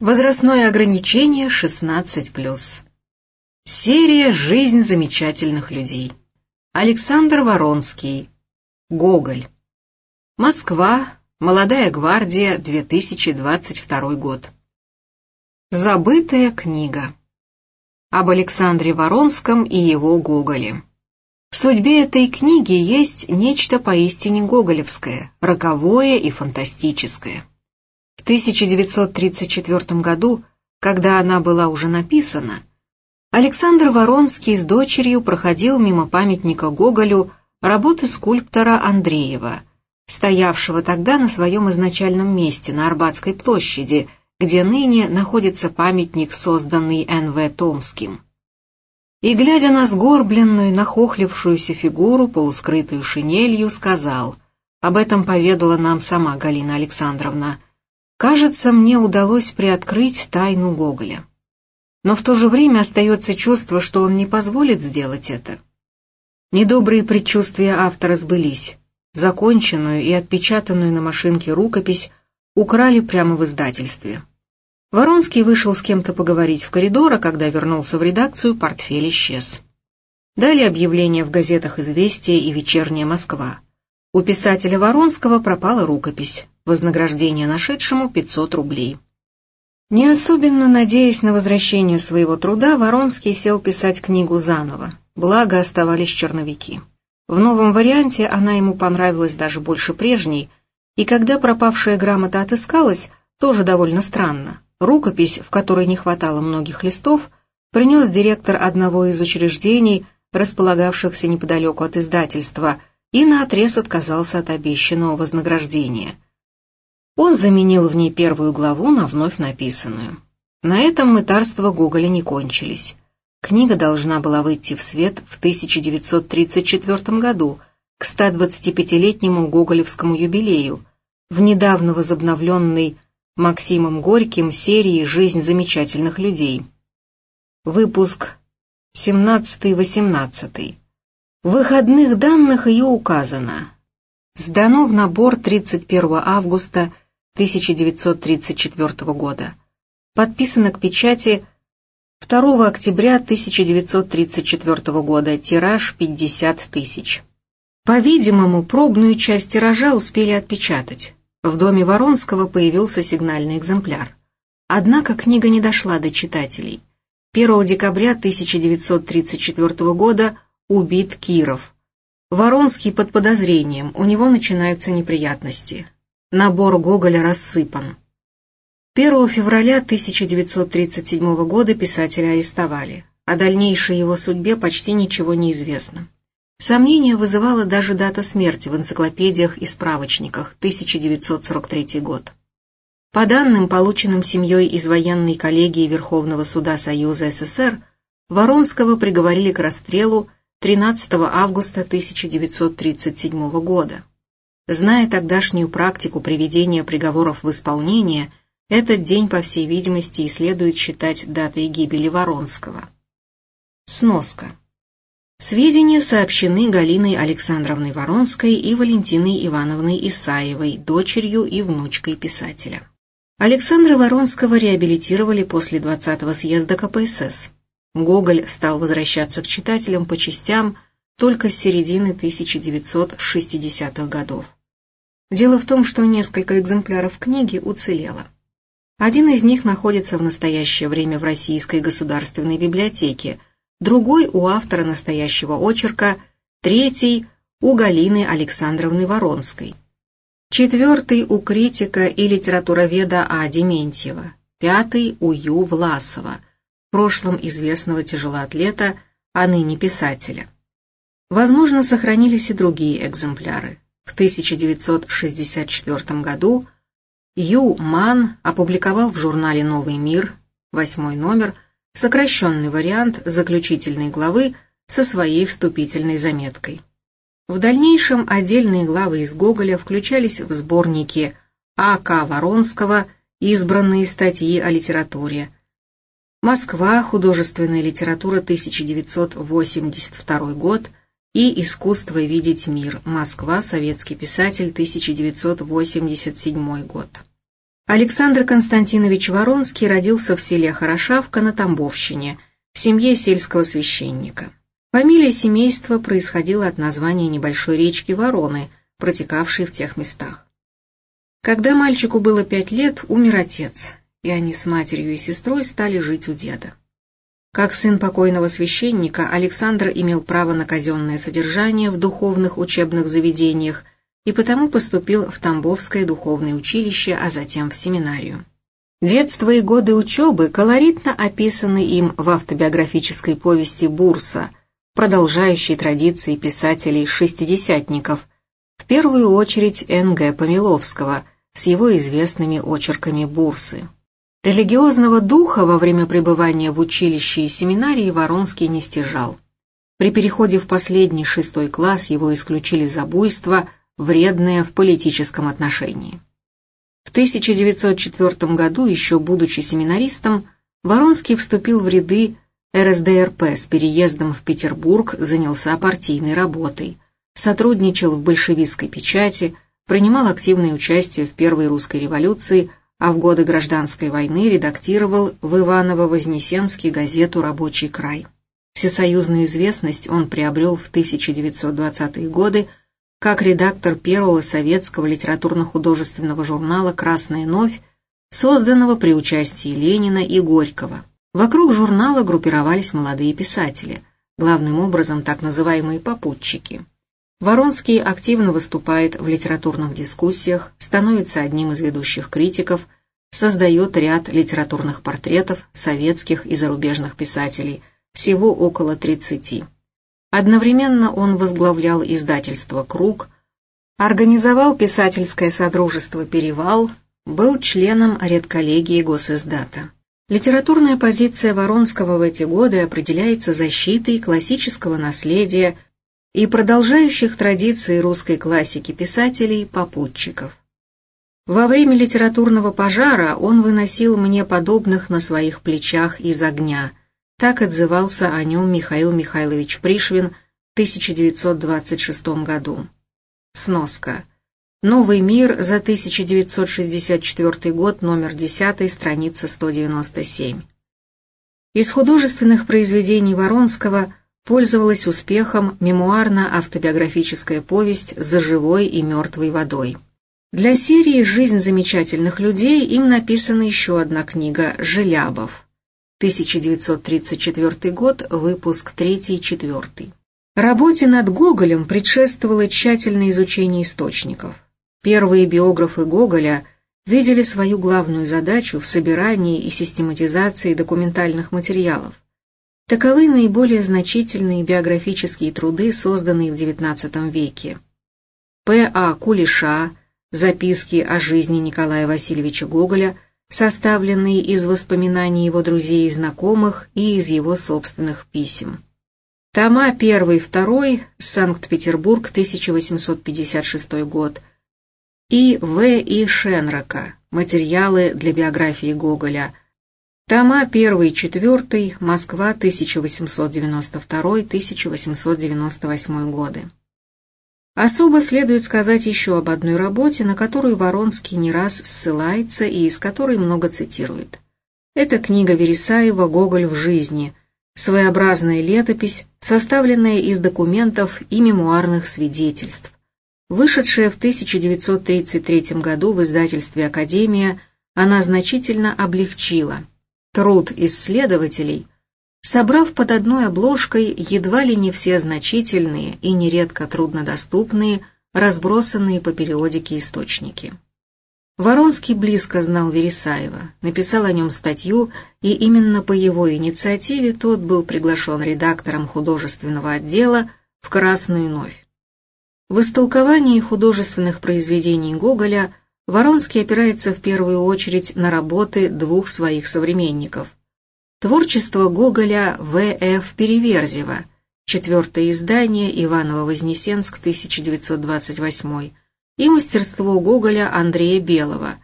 Возрастное ограничение 16+. Серия «Жизнь замечательных людей». Александр Воронский. Гоголь. Москва. Молодая гвардия. 2022 год. Забытая книга. Об Александре Воронском и его Гоголе. В судьбе этой книги есть нечто поистине гоголевское, роковое и фантастическое. В 1934 году, когда она была уже написана, Александр Воронский с дочерью проходил мимо памятника Гоголю работы скульптора Андреева, стоявшего тогда на своем изначальном месте на Арбатской площади, где ныне находится памятник, созданный Н.В. Томским. И, глядя на сгорбленную, нахохлившуюся фигуру, полускрытую шинелью, сказал, об этом поведала нам сама Галина Александровна, Кажется, мне удалось приоткрыть тайну Гоголя. Но в то же время остается чувство, что он не позволит сделать это. Недобрые предчувствия автора сбылись. Законченную и отпечатанную на машинке рукопись украли прямо в издательстве. Воронский вышел с кем-то поговорить в коридор, а когда вернулся в редакцию, портфель исчез. Дали объявление в газетах «Известия» и «Вечерняя Москва». У писателя Воронского пропала рукопись вознаграждение нашедшему 500 рублей. Не особенно надеясь на возвращение своего труда, Воронский сел писать книгу заново, благо оставались черновики. В новом варианте она ему понравилась даже больше прежней, и когда пропавшая грамота отыскалась, тоже довольно странно. Рукопись, в которой не хватало многих листов, принес директор одного из учреждений, располагавшихся неподалеку от издательства, и наотрез отказался от обещанного вознаграждения – он заменил в ней первую главу на вновь написанную. На этом мытарства Гоголя не кончились. Книга должна была выйти в свет в 1934 году, к 125-летнему гоголевскому юбилею, в недавно возобновленной Максимом Горьким серии «Жизнь замечательных людей». Выпуск 17-18. В выходных данных ее указано. Сдано в набор 31 августа 1934 года. Подписано к печати 2 октября 1934 года, тираж 50 тысяч. По-видимому, пробную часть тиража успели отпечатать. В доме Воронского появился сигнальный экземпляр. Однако книга не дошла до читателей. 1 декабря 1934 года убит Киров. Воронский под подозрением, у него начинаются неприятности набор Гоголя рассыпан. 1 февраля 1937 года писателя арестовали. О дальнейшей его судьбе почти ничего не известно. Сомнение вызывала даже дата смерти в энциклопедиях и справочниках 1943 год. По данным, полученным семьей из военной коллегии Верховного суда Союза СССр, Воронского приговорили к расстрелу 13 августа 1937 года. Зная тогдашнюю практику приведения приговоров в исполнение, этот день, по всей видимости, и следует считать датой гибели Воронского. Сноска. Сведения сообщены Галиной Александровной Воронской и Валентиной Ивановной Исаевой, дочерью и внучкой писателя. Александра Воронского реабилитировали после 20-го съезда КПСС. Гоголь стал возвращаться к читателям по частям только с середины 1960-х годов. Дело в том, что несколько экземпляров книги уцелело. Один из них находится в настоящее время в Российской государственной библиотеке, другой у автора настоящего очерка, третий у Галины Александровны Воронской, четвертый у критика и литературоведа А. Дементьева, пятый у Ю. Власова, в прошлом известного тяжелоатлета, а ныне писателя. Возможно, сохранились и другие экземпляры. В 1964 году Ю Ман опубликовал в журнале «Новый мир» восьмой номер, сокращенный вариант заключительной главы со своей вступительной заметкой. В дальнейшем отдельные главы из Гоголя включались в сборники А.К. Воронского «Избранные статьи о литературе», «Москва. Художественная литература. 1982 год», и «Искусство видеть мир. Москва. Советский писатель. 1987 год». Александр Константинович Воронский родился в селе Хорошавка на Тамбовщине, в семье сельского священника. Фамилия семейства происходила от названия небольшой речки Вороны, протекавшей в тех местах. Когда мальчику было пять лет, умер отец, и они с матерью и сестрой стали жить у деда. Как сын покойного священника, Александр имел право на казенное содержание в духовных учебных заведениях и потому поступил в Тамбовское духовное училище, а затем в семинарию. Детство и годы учебы колоритно описаны им в автобиографической повести «Бурса», продолжающей традиции писателей-шестидесятников, в первую очередь Н.Г. Помиловского с его известными очерками «Бурсы». Религиозного духа во время пребывания в училище и семинарии Воронский не стяжал. При переходе в последний шестой класс его исключили за буйство – вредное в политическом отношении. В 1904 году, еще будучи семинаристом, Воронский вступил в ряды РСДРП с переездом в Петербург, занялся партийной работой, сотрудничал в большевистской печати, принимал активное участие в Первой русской революции, а в годы гражданской войны редактировал в Иваново-Вознесенске газету «Рабочий край». Всесоюзную известность он приобрел в 1920-е годы как редактор первого советского литературно-художественного журнала «Красная новь», созданного при участии Ленина и Горького. Вокруг журнала группировались молодые писатели, главным образом так называемые попутчики. Воронский активно выступает в литературных дискуссиях, становится одним из ведущих критиков, создает ряд литературных портретов советских и зарубежных писателей, всего около 30. Одновременно он возглавлял издательство «Круг», организовал писательское содружество «Перевал», был членом редколлегии Госиздата. Литературная позиция Воронского в эти годы определяется защитой классического наследия и продолжающих традиции русской классики писателей-попутчиков. Во время литературного пожара он выносил мне подобных на своих плечах из огня – так отзывался о нем Михаил Михайлович Пришвин в 1926 году. Сноска. Новый мир за 1964 год, номер 10, страница 197. Из художественных произведений Воронского пользовалась успехом мемуарно-автобиографическая повесть «За живой и мертвой водой». Для серии «Жизнь замечательных людей» им написана еще одна книга «Желябов». 1934 год, выпуск 3-4. Работе над Гоголем предшествовало тщательное изучение источников. Первые биографы Гоголя видели свою главную задачу в собирании и систематизации документальных материалов. Таковы наиболее значительные биографические труды, созданные в XIX веке. П. А. Кулеша, записки о жизни Николая Васильевича Гоголя – составленный из воспоминаний его друзей и знакомых и из его собственных писем. Тома 1 и 2, Санкт-Петербург, 1856 год, и В. И. Шенрока, материалы для биографии Гоголя, Тома 1 и 4, Москва, 1892-1898 годы. Особо следует сказать еще об одной работе, на которую Воронский не раз ссылается и из которой много цитирует. Это книга Вересаева «Гоголь в жизни», своеобразная летопись, составленная из документов и мемуарных свидетельств. Вышедшая в 1933 году в издательстве «Академия», она значительно облегчила труд исследователей – собрав под одной обложкой едва ли не все значительные и нередко труднодоступные, разбросанные по периодике источники. Воронский близко знал Вересаева, написал о нем статью, и именно по его инициативе тот был приглашен редактором художественного отдела в «Красную новь». В истолковании художественных произведений Гоголя Воронский опирается в первую очередь на работы двух своих современников – Творчество Гоголя В.Ф. Переверзева. Четвертое издание Иваново-Вознесенск, 1928. И мастерство Гоголя Андрея Белого.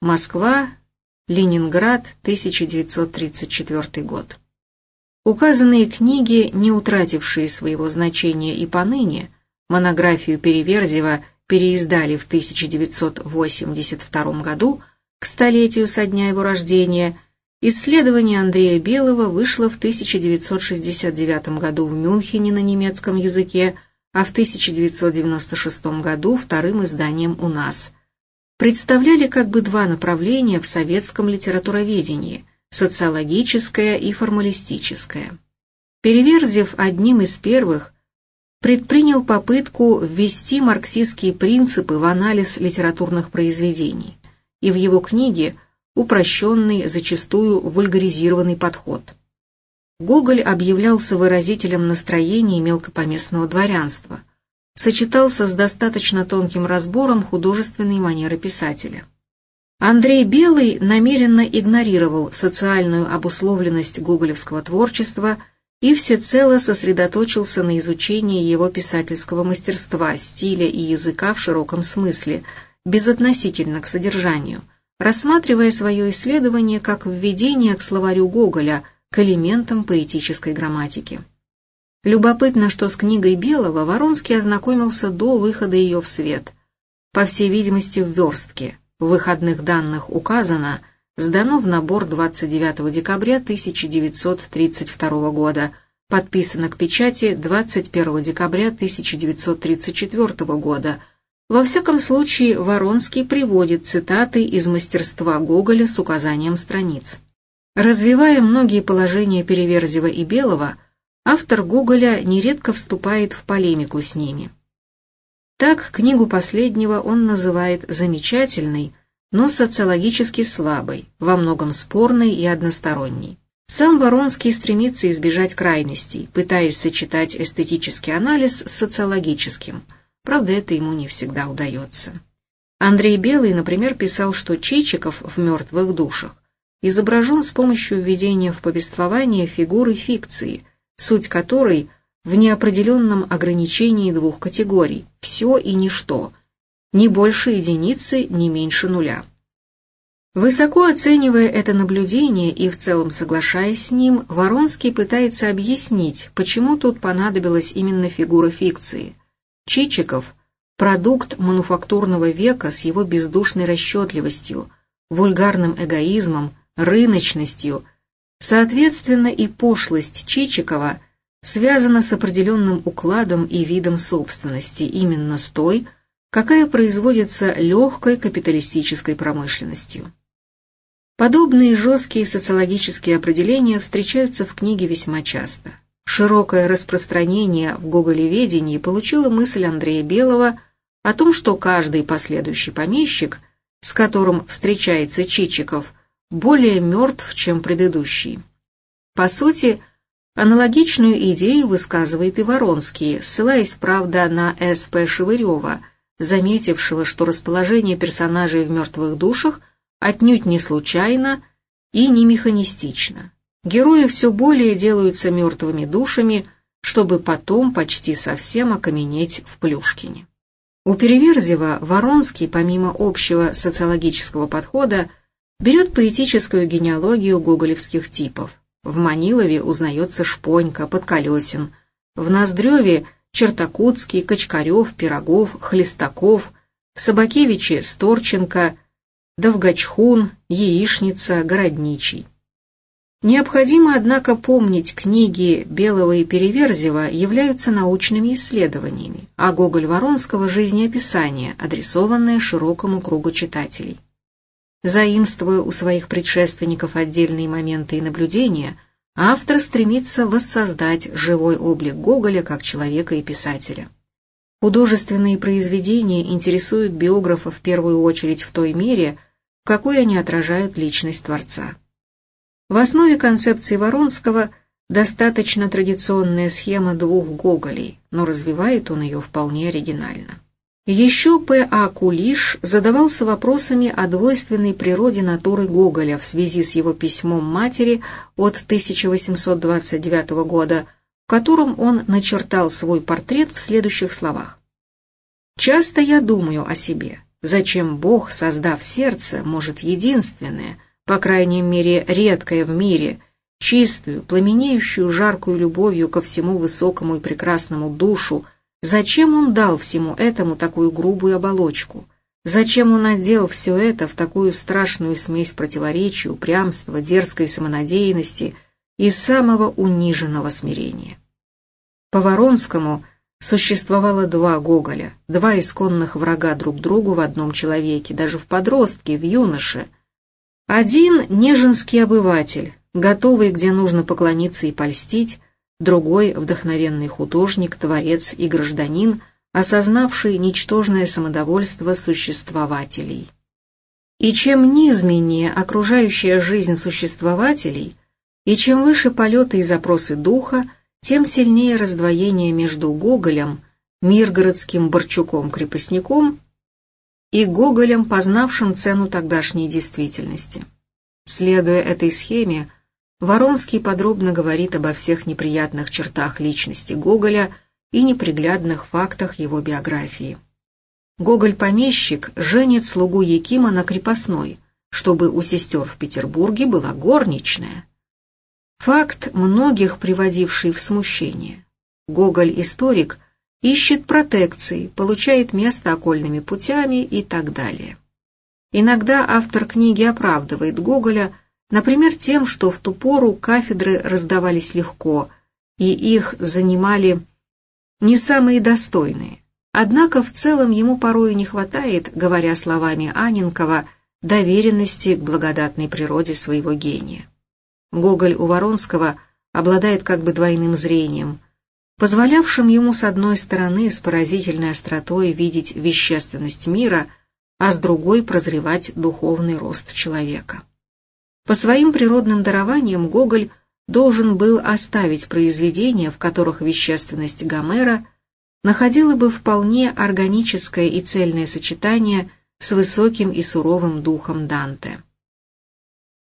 Москва, Ленинград, 1934 год. Указанные книги, не утратившие своего значения и поныне, монографию Переверзева переиздали в 1982 году, к столетию со дня его рождения, исследование Андрея Белого вышло в 1969 году в Мюнхене на немецком языке, а в 1996 году вторым изданием у нас. Представляли как бы два направления в советском литературоведении – социологическое и формалистическое. Переверзев одним из первых, предпринял попытку ввести марксистские принципы в анализ литературных произведений, и в его книге упрощенный, зачастую вульгаризированный подход – Гоголь объявлялся выразителем настроений мелкопоместного дворянства, сочетался с достаточно тонким разбором художественной манеры писателя. Андрей Белый намеренно игнорировал социальную обусловленность гоголевского творчества и всецело сосредоточился на изучении его писательского мастерства, стиля и языка в широком смысле, безотносительно к содержанию, рассматривая свое исследование как введение к словарю Гоголя – к элементам поэтической грамматики. Любопытно, что с книгой Белого Воронский ознакомился до выхода ее в свет. По всей видимости, в верстке. В выходных данных указано, сдано в набор 29 декабря 1932 года, подписано к печати 21 декабря 1934 года. Во всяком случае, Воронский приводит цитаты из мастерства Гоголя с указанием страниц. Развивая многие положения Переверзева и Белого, автор Гоголя нередко вступает в полемику с ними. Так, книгу последнего он называет замечательной, но социологически слабой, во многом спорной и односторонней. Сам Воронский стремится избежать крайностей, пытаясь сочетать эстетический анализ с социологическим. Правда, это ему не всегда удается. Андрей Белый, например, писал, что Чичиков в «Мертвых душах» изображен с помощью введения в повествование фигуры фикции, суть которой в неопределенном ограничении двух категорий – все и ничто, ни больше единицы, ни меньше нуля. Высоко оценивая это наблюдение и в целом соглашаясь с ним, Воронский пытается объяснить, почему тут понадобилась именно фигура фикции. Чичиков – продукт мануфактурного века с его бездушной расчетливостью, вульгарным эгоизмом, рыночностью. Соответственно, и пошлость Чичикова связана с определенным укладом и видом собственности, именно с той, какая производится легкой капиталистической промышленностью. Подобные жесткие социологические определения встречаются в книге весьма часто. Широкое распространение в гоголеведении получила мысль Андрея Белого о том, что каждый последующий помещик, с которым встречается Чичиков – более мертв, чем предыдущий. По сути, аналогичную идею высказывает и Воронский, ссылаясь, правда, на С.П. Шевырева, заметившего, что расположение персонажей в «Мертвых душах» отнюдь не случайно и не механистично. Герои все более делаются мертвыми душами, чтобы потом почти совсем окаменеть в Плюшкине. У Переверзева Воронский, помимо общего социологического подхода, берет поэтическую генеалогию гоголевских типов. В Манилове узнается Шпонька, Подколесин, в Ноздреве Чертакутский, Качкарев, Пирогов, Хлестаков, в Собакевиче Сторченко, Довгачхун, Яичница, Городничий. Необходимо, однако, помнить, книги Белого и Переверзева являются научными исследованиями, а Гоголь-Воронского – жизнеописание, адресованное широкому кругу читателей. Заимствуя у своих предшественников отдельные моменты и наблюдения, автор стремится воссоздать живой облик Гоголя как человека и писателя. Художественные произведения интересуют биографа в первую очередь в той мере, в какой они отражают личность Творца. В основе концепции Воронского достаточно традиционная схема двух Гоголей, но развивает он ее вполне оригинально. Еще П.А. Кулиш задавался вопросами о двойственной природе натуры Гоголя в связи с его письмом матери от 1829 года, в котором он начертал свой портрет в следующих словах. «Часто я думаю о себе. Зачем Бог, создав сердце, может единственное, по крайней мере редкое в мире, чистую, пламенеющую жаркую любовью ко всему высокому и прекрасному душу, Зачем он дал всему этому такую грубую оболочку? Зачем он отдел все это в такую страшную смесь противоречий, упрямства, дерзкой самонадеянности и самого униженного смирения? По Воронскому существовало два Гоголя, два исконных врага друг другу в одном человеке, даже в подростке, в юноше. Один — неженский обыватель, готовый, где нужно поклониться и польстить, другой — вдохновенный художник, творец и гражданин — осознавший ничтожное самодовольство существователей. И чем низменнее окружающая жизнь существователей, и чем выше полеты и запросы духа, тем сильнее раздвоение между Гоголем, миргородским Борчуком-крепостником, и Гоголем, познавшим цену тогдашней действительности. Следуя этой схеме, Воронский подробно говорит обо всех неприятных чертах личности Гоголя – и неприглядных фактах его биографии. Гоголь-помещик женит слугу Якима на крепостной, чтобы у сестер в Петербурге была горничная. Факт, многих приводивший в смущение. Гоголь-историк ищет протекции, получает место окольными путями и так далее. Иногда автор книги оправдывает Гоголя, например, тем, что в ту пору кафедры раздавались легко, и их занимали не самые достойные. Однако в целом ему порою не хватает, говоря словами Аненкова, доверенности к благодатной природе своего гения. Гоголь у Воронского обладает как бы двойным зрением, позволявшим ему с одной стороны с поразительной остротой видеть вещественность мира, а с другой прозревать духовный рост человека. По своим природным дарованиям Гоголь – должен был оставить произведения, в которых вещественность Гомера находила бы вполне органическое и цельное сочетание с высоким и суровым духом Данте.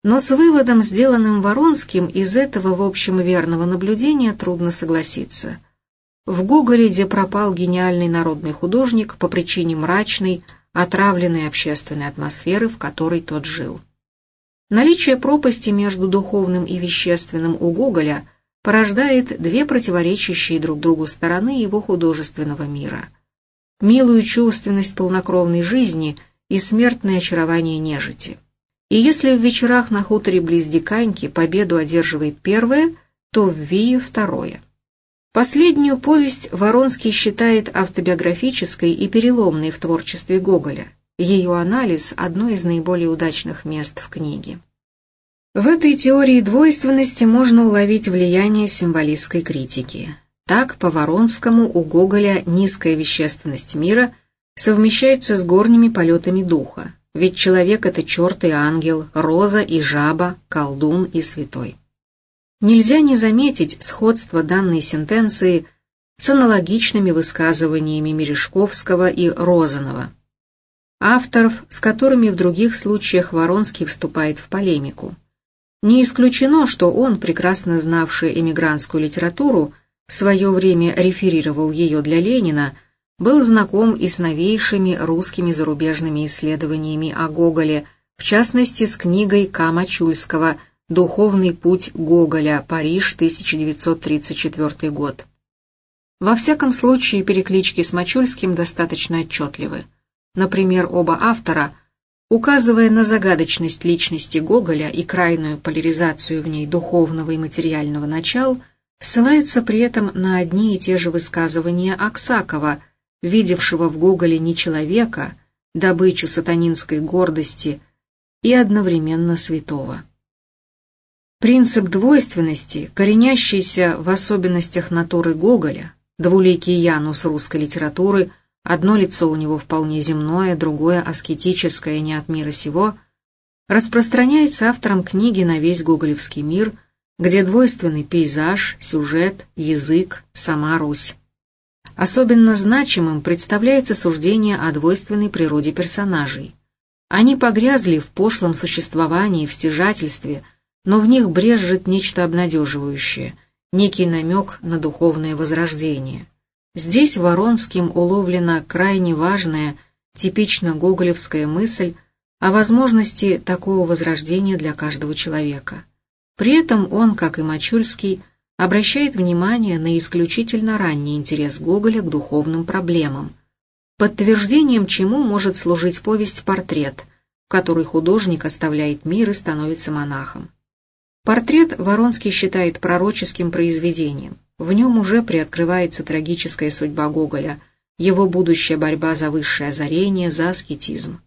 Но с выводом, сделанным Воронским, из этого, в общем, верного наблюдения трудно согласиться. В Гоголе, где пропал гениальный народный художник по причине мрачной, отравленной общественной атмосферы, в которой тот жил. Наличие пропасти между духовным и вещественным у Гоголя порождает две противоречащие друг другу стороны его художественного мира. Милую чувственность полнокровной жизни и смертное очарование нежити. И если в вечерах на хуторе близ Диканьки победу одерживает первое, то в Вии второе. Последнюю повесть Воронский считает автобиографической и переломной в творчестве Гоголя – ее анализ – одно из наиболее удачных мест в книге. В этой теории двойственности можно уловить влияние символистской критики. Так, по Воронскому у Гоголя низкая вещественность мира совмещается с горними полетами духа, ведь человек – это черт и ангел, роза и жаба, колдун и святой. Нельзя не заметить сходство данной сентенции с аналогичными высказываниями Мережковского и Розанова – авторов, с которыми в других случаях Воронский вступает в полемику. Не исключено, что он, прекрасно знавший эмигрантскую литературу, в свое время реферировал ее для Ленина, был знаком и с новейшими русскими зарубежными исследованиями о Гоголе, в частности с книгой К. Мачульского «Духовный путь Гоголя. Париж, 1934 год». Во всяком случае, переклички с Мачульским достаточно отчетливы. Например, оба автора, указывая на загадочность личности Гоголя и крайнюю поляризацию в ней духовного и материального начал, ссылаются при этом на одни и те же высказывания Аксакова, видевшего в Гоголе не человека, добычу сатанинской гордости и одновременно святого. Принцип двойственности, коренящийся в особенностях натуры Гоголя, двуликий Янус русской литературы – одно лицо у него вполне земное, другое аскетическое, не от мира сего, распространяется автором книги на весь гоголевский мир, где двойственный пейзаж, сюжет, язык, сама Русь. Особенно значимым представляется суждение о двойственной природе персонажей. Они погрязли в пошлом существовании, в стяжательстве, но в них брежет нечто обнадеживающее, некий намек на духовное возрождение. Здесь Воронским уловлена крайне важная, типично гоголевская мысль о возможности такого возрождения для каждого человека. При этом он, как и Мачульский, обращает внимание на исключительно ранний интерес Гоголя к духовным проблемам, подтверждением чему может служить повесть «Портрет», в которой художник оставляет мир и становится монахом. Портрет Воронский считает пророческим произведением. В нем уже приоткрывается трагическая судьба Гоголя, его будущая борьба за высшее озарение, за аскетизм.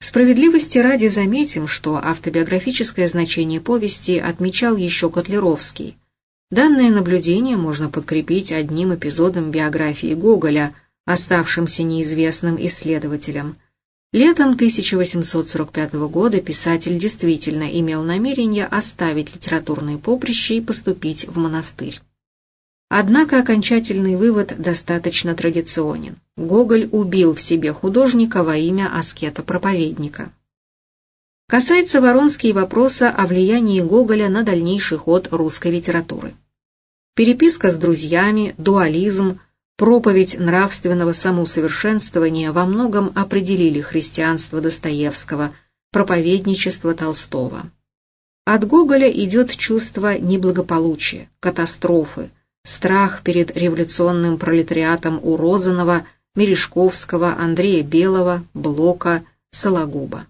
Справедливости ради заметим, что автобиографическое значение повести отмечал еще Котлеровский. Данное наблюдение можно подкрепить одним эпизодом биографии Гоголя, оставшимся неизвестным исследователям – Летом 1845 года писатель действительно имел намерение оставить литературное поприще и поступить в монастырь. Однако окончательный вывод достаточно традиционен. Гоголь убил в себе художника во имя аскета-проповедника. Касается Воронский вопроса о влиянии Гоголя на дальнейший ход русской литературы. Переписка с друзьями, дуализм, проповедь нравственного самоусовершенствования во многом определили христианство Достоевского, проповедничество Толстого. От Гоголя идет чувство неблагополучия, катастрофы, страх перед революционным пролетариатом у Розанова, Мережковского, Андрея Белого, Блока, Сологуба.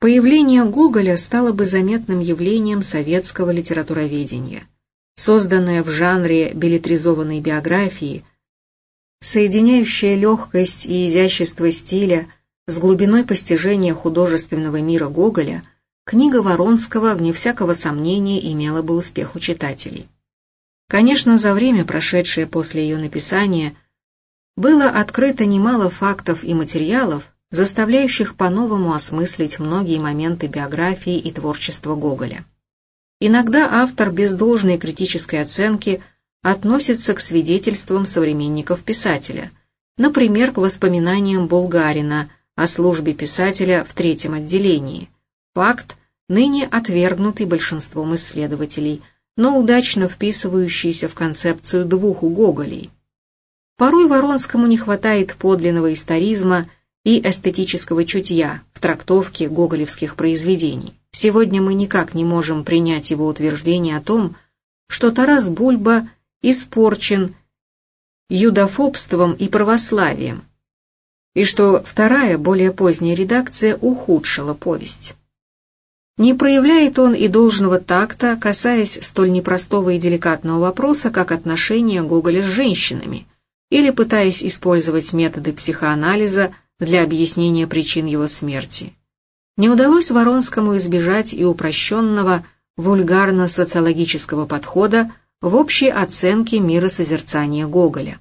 Появление Гоголя стало бы заметным явлением советского литературоведения. Созданное в жанре билетризованной биографии – соединяющая легкость и изящество стиля с глубиной постижения художественного мира Гоголя, книга Воронского, вне всякого сомнения, имела бы успех у читателей. Конечно, за время, прошедшее после ее написания, было открыто немало фактов и материалов, заставляющих по-новому осмыслить многие моменты биографии и творчества Гоголя. Иногда автор без должной критической оценки – относится к свидетельствам современников писателя, например, к воспоминаниям Булгарина о службе писателя в третьем отделении. Факт, ныне отвергнутый большинством исследователей, но удачно вписывающийся в концепцию двух Гоголей. Порой Воронскому не хватает подлинного историзма и эстетического чутья в трактовке гоголевских произведений. Сегодня мы никак не можем принять его утверждение о том, что Тарас Бульба испорчен юдофобством и православием, и что вторая, более поздняя редакция ухудшила повесть. Не проявляет он и должного такта, касаясь столь непростого и деликатного вопроса, как отношения Гоголя с женщинами, или пытаясь использовать методы психоанализа для объяснения причин его смерти. Не удалось Воронскому избежать и упрощенного вульгарно-социологического подхода в общей оценке миросозерцания Гоголя.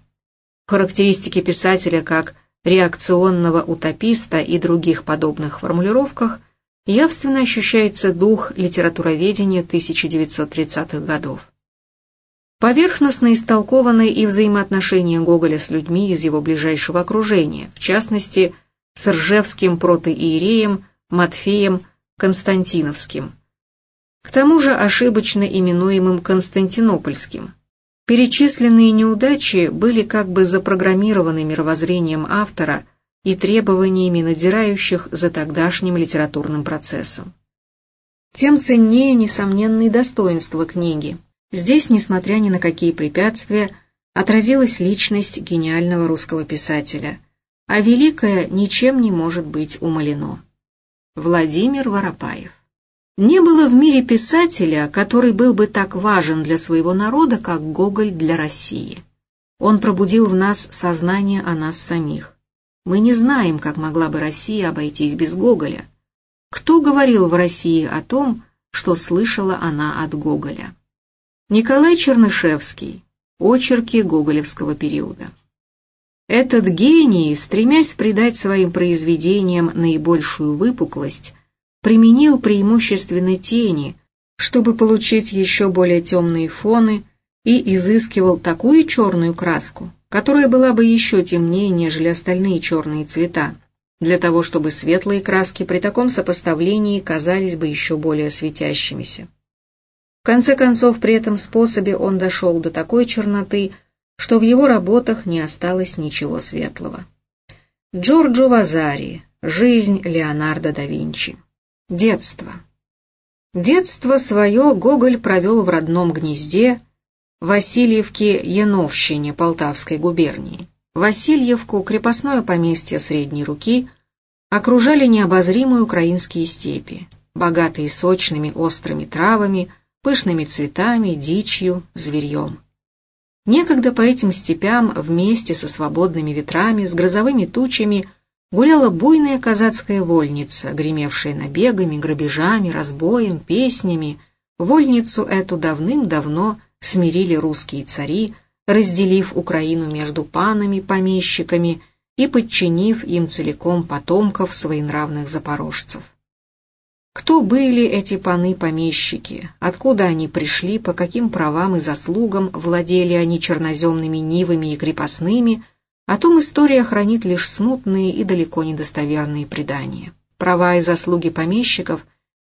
Характеристики писателя как реакционного утописта и других подобных формулировках явственно ощущается дух литературоведения 1930-х годов. Поверхностно истолкованы и взаимоотношения Гоголя с людьми из его ближайшего окружения, в частности, с Ржевским протоиереем Матфеем Константиновским, к тому же ошибочно именуемым Константинопольским. Перечисленные неудачи были как бы запрограммированы мировоззрением автора и требованиями надзирающих за тогдашним литературным процессом. Тем ценнее несомненные достоинства книги. Здесь, несмотря ни на какие препятствия, отразилась личность гениального русского писателя, а великое ничем не может быть умалено. Владимир Воропаев не было в мире писателя, который был бы так важен для своего народа, как Гоголь для России. Он пробудил в нас сознание о нас самих. Мы не знаем, как могла бы Россия обойтись без Гоголя. Кто говорил в России о том, что слышала она от Гоголя? Николай Чернышевский. Очерки гоголевского периода. Этот гений, стремясь придать своим произведениям наибольшую выпуклость, применил преимущественно тени, чтобы получить еще более темные фоны и изыскивал такую черную краску, которая была бы еще темнее, нежели остальные черные цвета, для того, чтобы светлые краски при таком сопоставлении казались бы еще более светящимися. В конце концов, при этом способе он дошел до такой черноты, что в его работах не осталось ничего светлого. Джорджо Вазари. Жизнь Леонардо да Винчи. Детство. Детство свое Гоголь провел в родном гнезде Васильевке Яновщине Полтавской губернии. Васильевку, крепостное поместье средней руки, окружали необозримые украинские степи, богатые сочными острыми травами, пышными цветами, дичью, зверьем. Некогда по этим степям вместе со свободными ветрами, с грозовыми тучами гуляла буйная казацкая вольница, гремевшая набегами, грабежами, разбоем, песнями. Вольницу эту давным-давно смирили русские цари, разделив Украину между панами, помещиками и подчинив им целиком потомков своенравных запорожцев. Кто были эти паны-помещики, откуда они пришли, по каким правам и заслугам владели они черноземными нивами и крепостными, о том история хранит лишь смутные и далеко недостоверные предания. Права и заслуги помещиков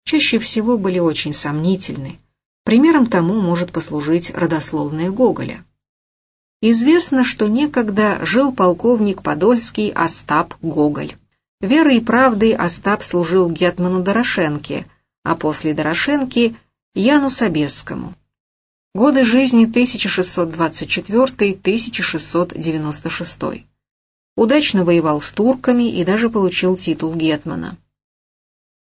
чаще всего были очень сомнительны. Примером тому может послужить родословная Гоголя. Известно, что некогда жил полковник Подольский Остап Гоголь. Верой и правдой Остап служил Гетману Дорошенке, а после Дорошенки – Яну Собесскому. Годы жизни 1624-1696. Удачно воевал с турками и даже получил титул Гетмана.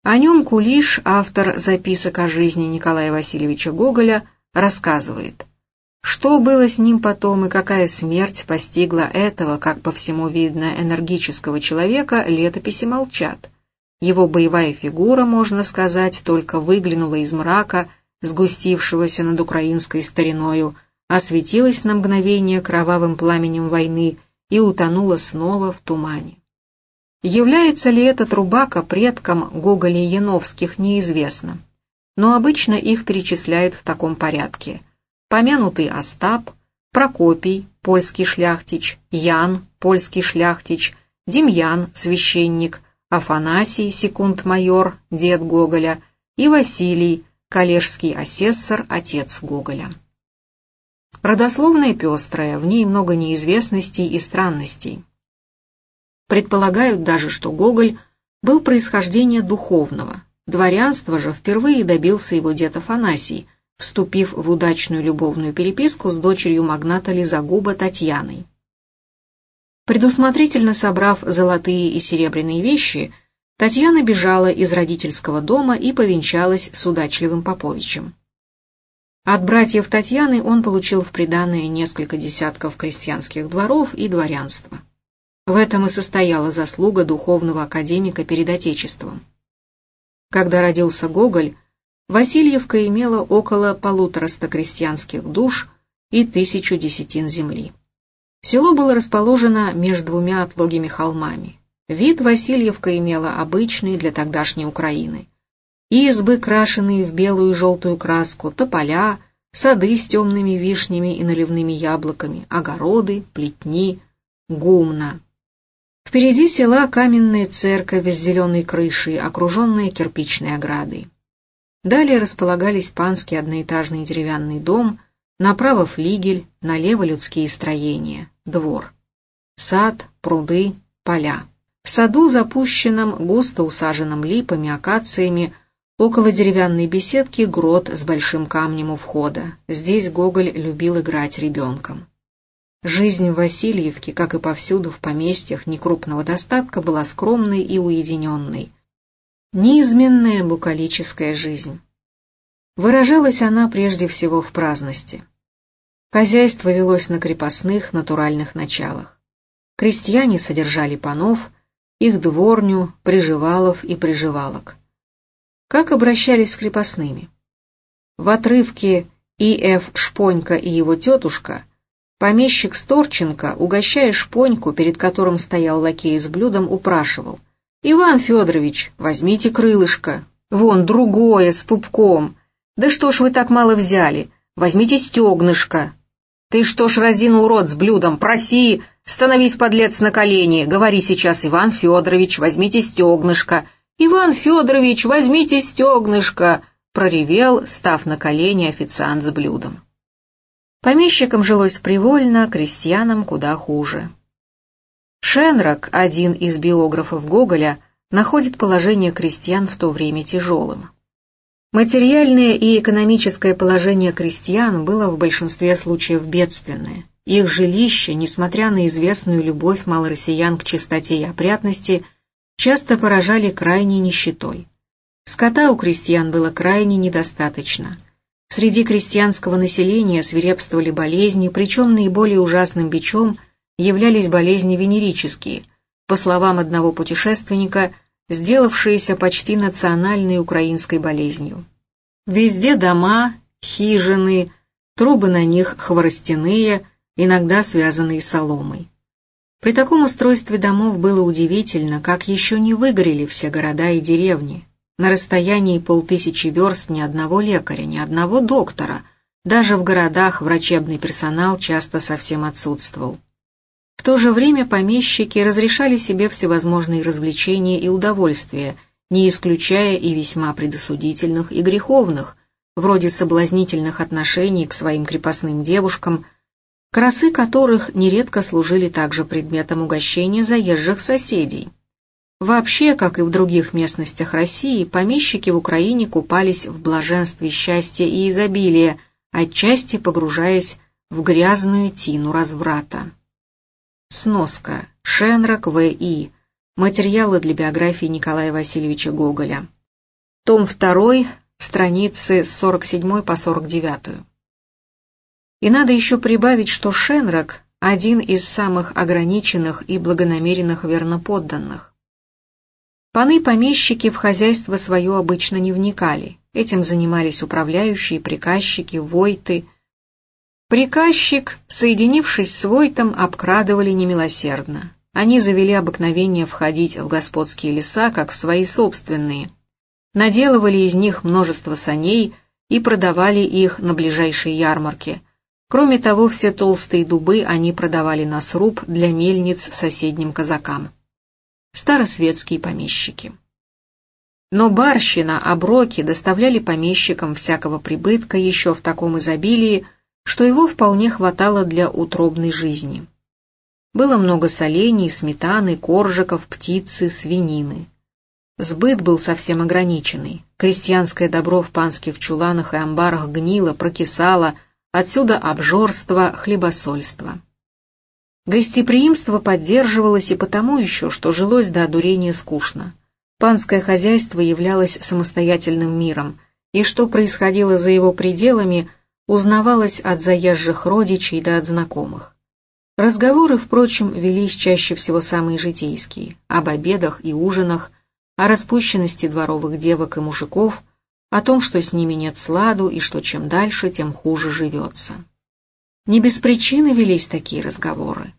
О нем Кулиш, автор записок о жизни Николая Васильевича Гоголя, рассказывает – что было с ним потом и какая смерть постигла этого, как по всему видно, энергического человека, летописи молчат. Его боевая фигура, можно сказать, только выглянула из мрака, сгустившегося над украинской стариною, осветилась на мгновение кровавым пламенем войны и утонула снова в тумане. Является ли этот Рубака предком Гоголя Яновских, неизвестно. Но обычно их перечисляют в таком порядке – помянутый Остап, Прокопий, польский шляхтич, Ян, польский шляхтич, Демьян, священник, Афанасий, секунд-майор, дед Гоголя, и Василий, коллежский асессор, отец Гоголя. Родословная пестрая, в ней много неизвестностей и странностей. Предполагают даже, что Гоголь был происхождения духовного, дворянство же впервые добился его дед Афанасий – вступив в удачную любовную переписку с дочерью магната Лизагуба Татьяной. Предусмотрительно собрав золотые и серебряные вещи, Татьяна бежала из родительского дома и повенчалась с удачливым Поповичем. От братьев Татьяны он получил в приданое несколько десятков крестьянских дворов и дворянства. В этом и состояла заслуга духовного академика перед Отечеством. Когда родился Гоголь, Васильевка имела около полутораста крестьянских душ и тысячу десятин земли. Село было расположено между двумя отлогими холмами. Вид Васильевка имела обычный для тогдашней Украины. Избы, крашенные в белую и желтую краску, тополя, сады с темными вишнями и наливными яблоками, огороды, плетни, гумна. Впереди села каменная церковь с зеленой крышей, окруженная кирпичной оградой. Далее располагались панский одноэтажный деревянный дом, направо флигель, налево людские строения, двор. Сад, пруды, поля. В саду, запущенном, густо усаженном липами, акациями, около деревянной беседки грот с большим камнем у входа. Здесь Гоголь любил играть ребенком. Жизнь в Васильевке, как и повсюду в поместьях некрупного достатка, была скромной и уединенной неизменная букалическая жизнь. Выражалась она прежде всего в праздности. Хозяйство велось на крепостных натуральных началах. Крестьяне содержали панов, их дворню, приживалов и приживалок. Как обращались с крепостными? В отрывке И.Ф. Шпонька и его тетушка помещик Сторченко, угощая Шпоньку, перед которым стоял лакей с блюдом, упрашивал «Иван Федорович, возьмите крылышко. Вон, другое, с пупком. Да что ж вы так мало взяли? Возьмите стегнышко. Ты что ж разинул рот с блюдом? Проси! Становись, подлец, на колени. Говори сейчас, Иван Федорович, возьмите стегнышко. Иван Федорович, возьмите стегнышко!» проревел, став на колени официант с блюдом. Помещикам жилось привольно, крестьянам куда хуже. Шенрак, один из биографов Гоголя, находит положение крестьян в то время тяжелым. Материальное и экономическое положение крестьян было в большинстве случаев бедственное. Их жилища, несмотря на известную любовь малороссиян к чистоте и опрятности, часто поражали крайней нищетой. Скота у крестьян было крайне недостаточно. Среди крестьянского населения свирепствовали болезни, причем наиболее ужасным бичом являлись болезни венерические, по словам одного путешественника, сделавшиеся почти национальной украинской болезнью. Везде дома, хижины, трубы на них хворостяные, иногда связанные соломой. При таком устройстве домов было удивительно, как еще не выгорели все города и деревни. На расстоянии полтысячи верст ни одного лекаря, ни одного доктора. Даже в городах врачебный персонал часто совсем отсутствовал. В то же время помещики разрешали себе всевозможные развлечения и удовольствия, не исключая и весьма предосудительных и греховных, вроде соблазнительных отношений к своим крепостным девушкам, красы которых нередко служили также предметом угощения заезжих соседей. Вообще, как и в других местностях России, помещики в Украине купались в блаженстве счастья и изобилия, отчасти погружаясь в грязную тину разврата. Сноска. Шенрак В.И. Материалы для биографии Николая Васильевича Гоголя. Том 2, страницы с 47 по 49. И надо еще прибавить, что Шенрак – один из самых ограниченных и благонамеренных верноподданных. Паны-помещики в хозяйство свое обычно не вникали. Этим занимались управляющие, приказчики, войты. Приказчик, соединившись с войтом, обкрадывали немилосердно. Они завели обыкновение входить в господские леса, как в свои собственные. Наделывали из них множество саней и продавали их на ближайшей ярмарке. Кроме того, все толстые дубы они продавали на сруб для мельниц соседним казакам старосветские помещики. Но барщина, оброки доставляли помещикам всякого прибытка еще в таком изобилии, что его вполне хватало для утробной жизни. Было много солений, сметаны, коржиков, птицы, свинины. Сбыт был совсем ограниченный. Крестьянское добро в панских чуланах и амбарах гнило, прокисало, отсюда обжорство, хлебосольство. Гостеприимство поддерживалось и потому еще, что жилось до одурения скучно. Панское хозяйство являлось самостоятельным миром, и что происходило за его пределами, узнавалось от заезжих родичей да от знакомых. Разговоры, впрочем, велись чаще всего самые житейские, об обедах и ужинах, о распущенности дворовых девок и мужиков, о том, что с ними нет сладу и что чем дальше, тем хуже живется. Не без причины велись такие разговоры.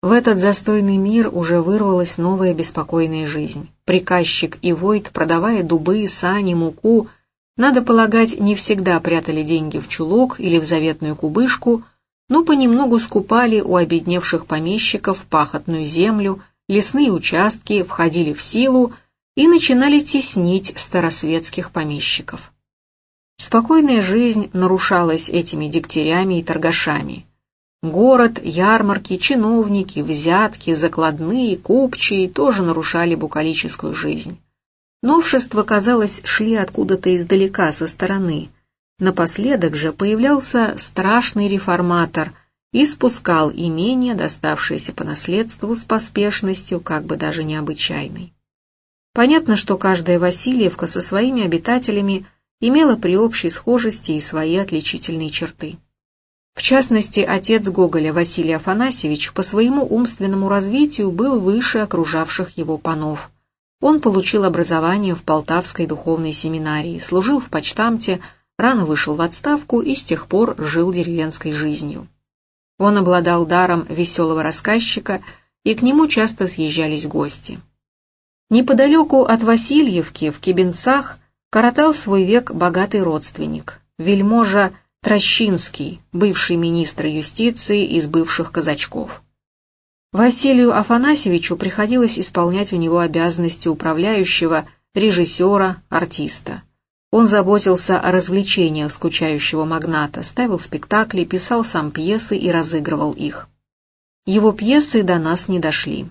В этот застойный мир уже вырвалась новая беспокойная жизнь. Приказчик и Войт, продавая дубы, сани, муку, надо полагать, не всегда прятали деньги в чулок или в заветную кубышку, но понемногу скупали у обедневших помещиков пахотную землю, лесные участки входили в силу и начинали теснить старосветских помещиков. Спокойная жизнь нарушалась этими дегтярями и торгашами. Город, ярмарки, чиновники, взятки, закладные, купчие тоже нарушали букалическую жизнь. Новшества, казалось, шли откуда-то издалека, со стороны. Напоследок же появлялся страшный реформатор и спускал имение, доставшееся по наследству с поспешностью, как бы даже необычайной. Понятно, что каждая Васильевка со своими обитателями имела при общей схожести и свои отличительные черты. В частности, отец Гоголя Василий Афанасьевич по своему умственному развитию был выше окружавших его панов. Он получил образование в Полтавской духовной семинарии, служил в почтамте, рано вышел в отставку и с тех пор жил деревенской жизнью. Он обладал даром веселого рассказчика, и к нему часто съезжались гости. Неподалеку от Васильевки, в Кибенцах, коротал свой век богатый родственник, вельможа Трощинский, бывший министр юстиции из бывших казачков. Василию Афанасьевичу приходилось исполнять у него обязанности управляющего, режиссера, артиста. Он заботился о развлечениях скучающего магната, ставил спектакли, писал сам пьесы и разыгрывал их. Его пьесы до нас не дошли.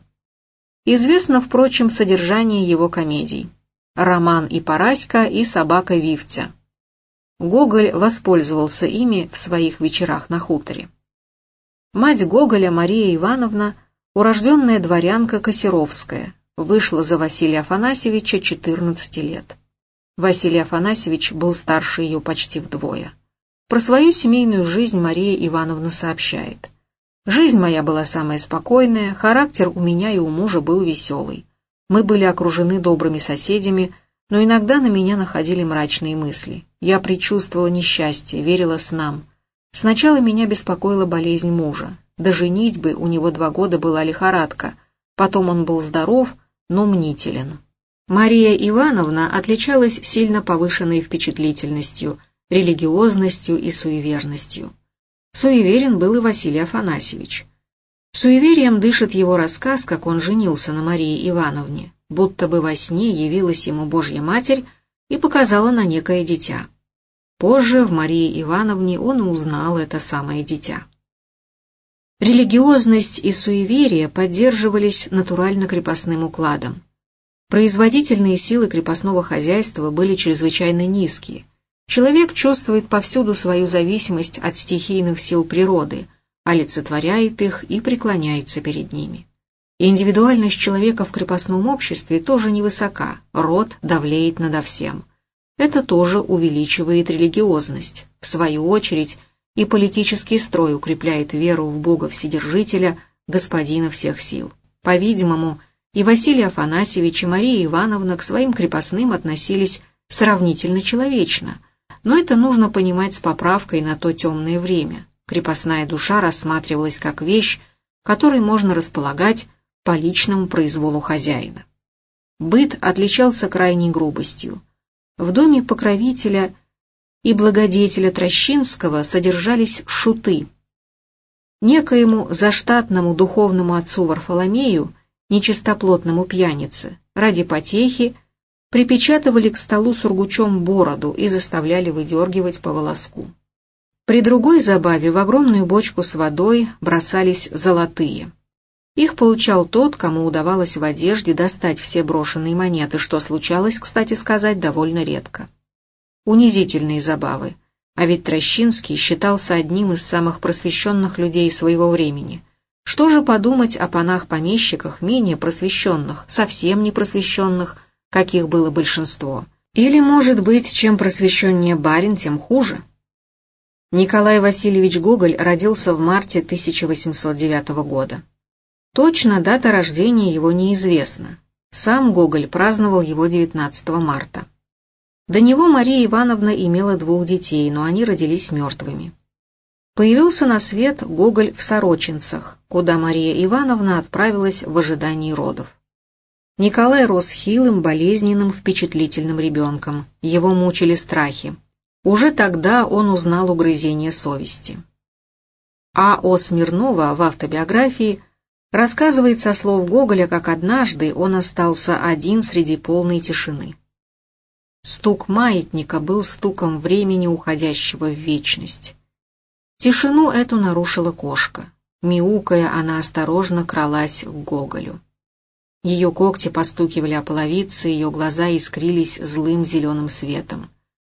Известно, впрочем, содержание его комедий. «Роман и Параська» и «Собака Вивтя». Гоголь воспользовался ими в своих вечерах на хуторе. Мать Гоголя Мария Ивановна, урожденная дворянка Косеровская, вышла за Василия Афанасьевича 14 лет. Василий Афанасьевич был старше ее почти вдвое. Про свою семейную жизнь Мария Ивановна сообщает. «Жизнь моя была самая спокойная, характер у меня и у мужа был веселый. Мы были окружены добрыми соседями, но иногда на меня находили мрачные мысли. Я предчувствовала несчастье, верила снам. Сначала меня беспокоила болезнь мужа. До женитьбы у него два года была лихорадка. Потом он был здоров, но мнителен. Мария Ивановна отличалась сильно повышенной впечатлительностью, религиозностью и суеверностью. Суеверен был и Василий Афанасьевич. Суеверием дышит его рассказ, как он женился на Марии Ивановне, будто бы во сне явилась ему Божья Матерь и показала на некое дитя. Позже в Марии Ивановне он узнал это самое дитя. Религиозность и суеверие поддерживались натурально-крепостным укладом. Производительные силы крепостного хозяйства были чрезвычайно низкие. Человек чувствует повсюду свою зависимость от стихийных сил природы, олицетворяет их и преклоняется перед ними. Индивидуальность человека в крепостном обществе тоже невысока, род давлеет надо всем. Это тоже увеличивает религиозность. В свою очередь, и политический строй укрепляет веру в Бога Вседержителя, Господина всех сил. По-видимому, и Василий Афанасьевич, и Мария Ивановна к своим крепостным относились сравнительно человечно, но это нужно понимать с поправкой на то темное время. Крепостная душа рассматривалась как вещь, которой можно располагать по личному произволу хозяина. Быт отличался крайней грубостью. В доме покровителя – и благодетеля Трощинского содержались шуты. Некоему заштатному духовному отцу Варфоломею, нечистоплотному пьянице, ради потехи, припечатывали к столу сургучом бороду и заставляли выдергивать по волоску. При другой забаве в огромную бочку с водой бросались золотые. Их получал тот, кому удавалось в одежде достать все брошенные монеты, что случалось, кстати сказать, довольно редко унизительные забавы. А ведь Трощинский считался одним из самых просвещенных людей своего времени. Что же подумать о панах-помещиках, менее просвещенных, совсем не просвещенных, каких было большинство? Или, может быть, чем просвещеннее барин, тем хуже? Николай Васильевич Гоголь родился в марте 1809 года. Точно дата рождения его неизвестна. Сам Гоголь праздновал его 19 марта. До него Мария Ивановна имела двух детей, но они родились мертвыми. Появился на свет Гоголь в Сорочинцах, куда Мария Ивановна отправилась в ожидании родов. Николай рос хилым, болезненным, впечатлительным ребенком. Его мучили страхи. Уже тогда он узнал угрызение совести. А о Смирнова в автобиографии рассказывает со слов Гоголя, как однажды он остался один среди полной тишины. Стук маятника был стуком времени, уходящего в вечность. Тишину эту нарушила кошка. Мяукая, она осторожно кралась к Гоголю. Ее когти постукивали о половице, ее глаза искрились злым зеленым светом.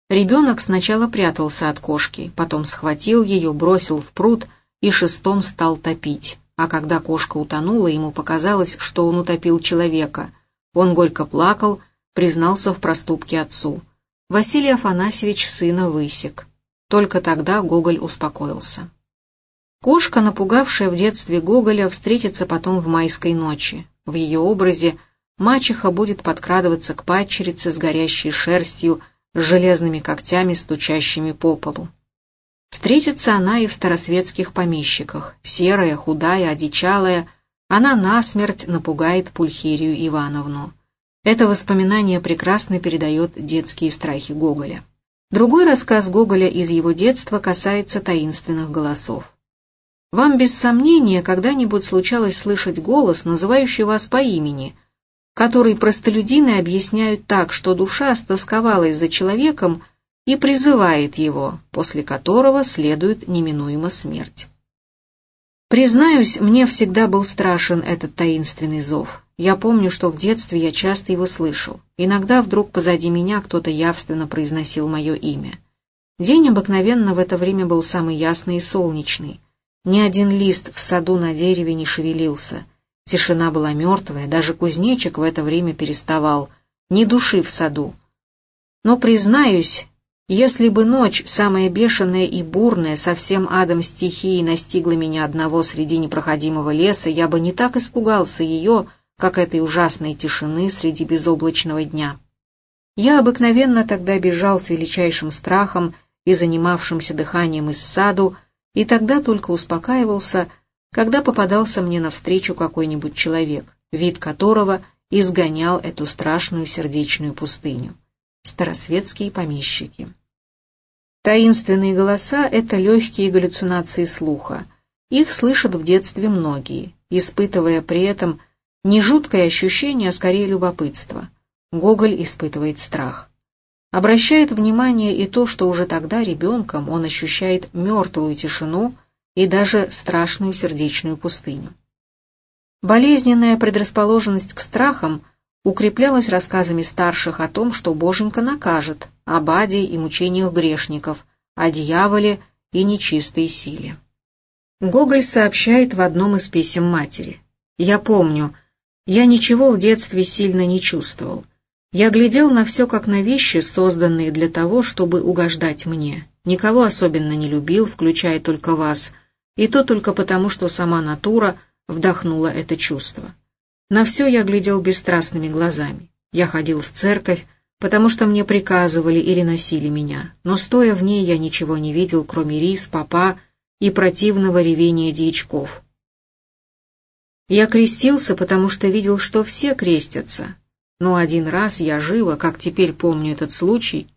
Ребенок сначала прятался от кошки, потом схватил ее, бросил в пруд и шестом стал топить. А когда кошка утонула, ему показалось, что он утопил человека. Он горько плакал, признался в проступке отцу. Василий Афанасьевич сына высек. Только тогда Гоголь успокоился. Кошка, напугавшая в детстве Гоголя, встретится потом в майской ночи. В ее образе мачеха будет подкрадываться к падчерице с горящей шерстью, с железными когтями, стучащими по полу. Встретится она и в старосветских помещиках. Серая, худая, одичалая, она насмерть напугает Пульхерию Ивановну. Это воспоминание прекрасно передает детские страхи Гоголя. Другой рассказ Гоголя из его детства касается таинственных голосов. Вам без сомнения когда-нибудь случалось слышать голос, называющий вас по имени, который простолюдины объясняют так, что душа стосковалась за человеком и призывает его, после которого следует неминуемо смерть. Признаюсь, мне всегда был страшен этот таинственный зов. Я помню, что в детстве я часто его слышал. Иногда вдруг позади меня кто-то явственно произносил мое имя. День обыкновенно в это время был самый ясный и солнечный. Ни один лист в саду на дереве не шевелился. Тишина была мертвая, даже кузнечик в это время переставал. Ни души в саду. Но, признаюсь, если бы ночь, самая бешеная и бурная, совсем адом стихии, настигла меня одного среди непроходимого леса, я бы не так испугался ее, как этой ужасной тишины среди безоблачного дня. Я обыкновенно тогда бежал с величайшим страхом и занимавшимся дыханием из саду, и тогда только успокаивался, когда попадался мне навстречу какой-нибудь человек, вид которого изгонял эту страшную сердечную пустыню старосветские помещики. Таинственные голоса — это легкие галлюцинации слуха. Их слышат в детстве многие, испытывая при этом не жуткое ощущение, а скорее любопытство. Гоголь испытывает страх. Обращает внимание и то, что уже тогда ребенком он ощущает мертвую тишину и даже страшную сердечную пустыню. Болезненная предрасположенность к страхам — укреплялась рассказами старших о том, что Боженька накажет, об аде и мучениях грешников, о дьяволе и нечистой силе. Гоголь сообщает в одном из писем матери. «Я помню, я ничего в детстве сильно не чувствовал. Я глядел на все как на вещи, созданные для того, чтобы угождать мне. Никого особенно не любил, включая только вас, и то только потому, что сама натура вдохнула это чувство. На все я глядел бесстрастными глазами. Я ходил в церковь, потому что мне приказывали или носили меня, но стоя в ней я ничего не видел, кроме рис, попа и противного ревения дьячков. Я крестился, потому что видел, что все крестятся, но один раз я живо, как теперь помню этот случай,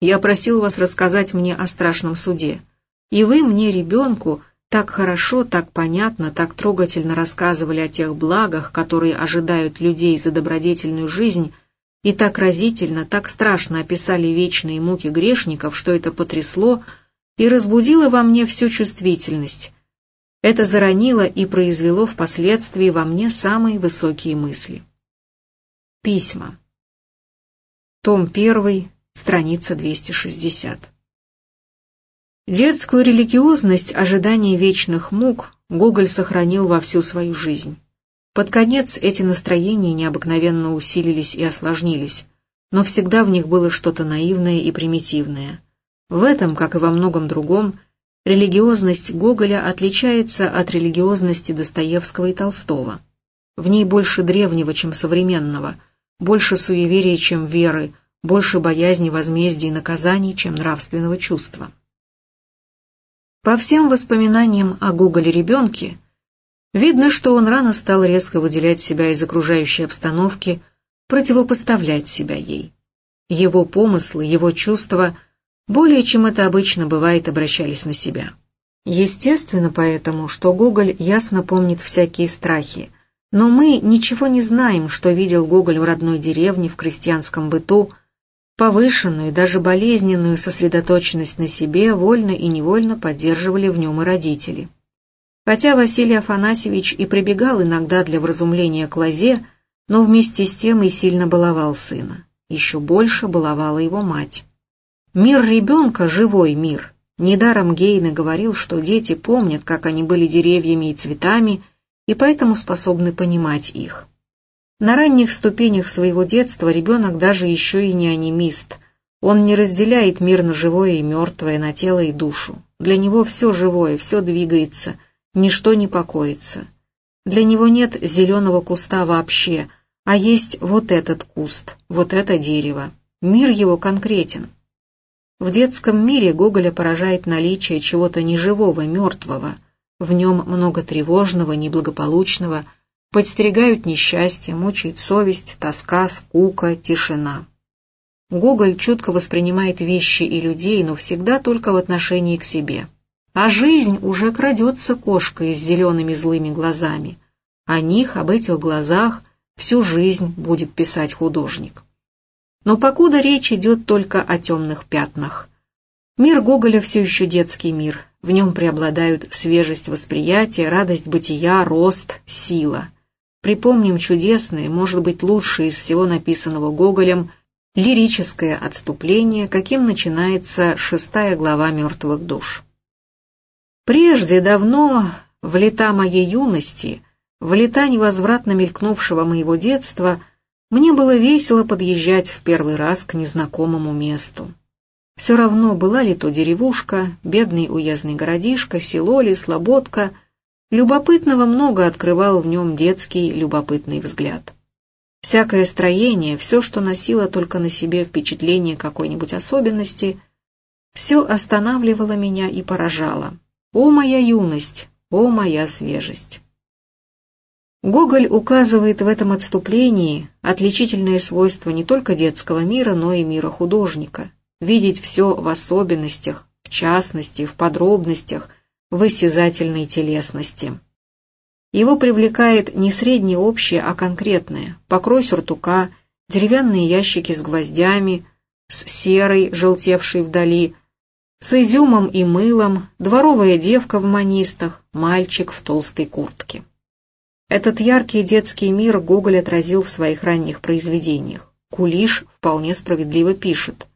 я просил вас рассказать мне о страшном суде, и вы мне, ребенку, так хорошо, так понятно, так трогательно рассказывали о тех благах, которые ожидают людей за добродетельную жизнь, и так разительно, так страшно описали вечные муки грешников, что это потрясло и разбудило во мне всю чувствительность. Это заронило и произвело впоследствии во мне самые высокие мысли. Письма. Том 1, страница 260. Детскую религиозность ожидания вечных мук Гоголь сохранил во всю свою жизнь. Под конец эти настроения необыкновенно усилились и осложнились, но всегда в них было что-то наивное и примитивное. В этом, как и во многом другом, религиозность Гоголя отличается от религиозности Достоевского и Толстого. В ней больше древнего, чем современного, больше суеверия, чем веры, больше боязни возмездия и наказаний, чем нравственного чувства. По всем воспоминаниям о Гоголе-ребенке, видно, что он рано стал резко выделять себя из окружающей обстановки, противопоставлять себя ей. Его помыслы, его чувства, более чем это обычно бывает, обращались на себя. Естественно поэтому, что Гоголь ясно помнит всякие страхи, но мы ничего не знаем, что видел Гоголь в родной деревне, в крестьянском быту, Повышенную, даже болезненную сосредоточенность на себе вольно и невольно поддерживали в нем и родители. Хотя Василий Афанасьевич и прибегал иногда для вразумления к лозе, но вместе с тем и сильно баловал сына. Еще больше баловала его мать. Мир ребенка – живой мир. Недаром Гейне говорил, что дети помнят, как они были деревьями и цветами, и поэтому способны понимать их. На ранних ступенях своего детства ребенок даже еще и не анимист. Он не разделяет мир на живое и мертвое, на тело и душу. Для него все живое, все двигается, ничто не покоится. Для него нет зеленого куста вообще, а есть вот этот куст, вот это дерево. Мир его конкретен. В детском мире Гоголя поражает наличие чего-то неживого, мертвого. В нем много тревожного, неблагополучного – подстерегают несчастье, мучает совесть, тоска, скука, тишина. Гоголь чутко воспринимает вещи и людей, но всегда только в отношении к себе. А жизнь уже крадется кошкой с зелеными злыми глазами. О них, об этих глазах, всю жизнь будет писать художник. Но покуда речь идет только о темных пятнах. Мир Гоголя все еще детский мир, в нем преобладают свежесть восприятия, радость бытия, рост, сила. Припомним чудесное, может быть, лучшее из всего написанного Гоголем, лирическое отступление, каким начинается шестая глава «Мертвых душ». Прежде, давно, в лета моей юности, в лета невозвратно мелькнувшего моего детства, мне было весело подъезжать в первый раз к незнакомому месту. Все равно, была ли то деревушка, бедный уездный городишко, село ли, слободка, любопытного много открывал в нем детский любопытный взгляд. Всякое строение, все, что носило только на себе впечатление какой-нибудь особенности, все останавливало меня и поражало. О, моя юность! О, моя свежесть! Гоголь указывает в этом отступлении отличительное свойство не только детского мира, но и мира художника – видеть все в особенностях, в частности, в подробностях, в осязательной телесности. Его привлекает не среднее общее, а конкретное. Покрой сюртука, деревянные ящики с гвоздями, с серой, желтевшей вдали, с изюмом и мылом, дворовая девка в манистах, мальчик в толстой куртке. Этот яркий детский мир Гоголь отразил в своих ранних произведениях. Кулиш вполне справедливо пишет.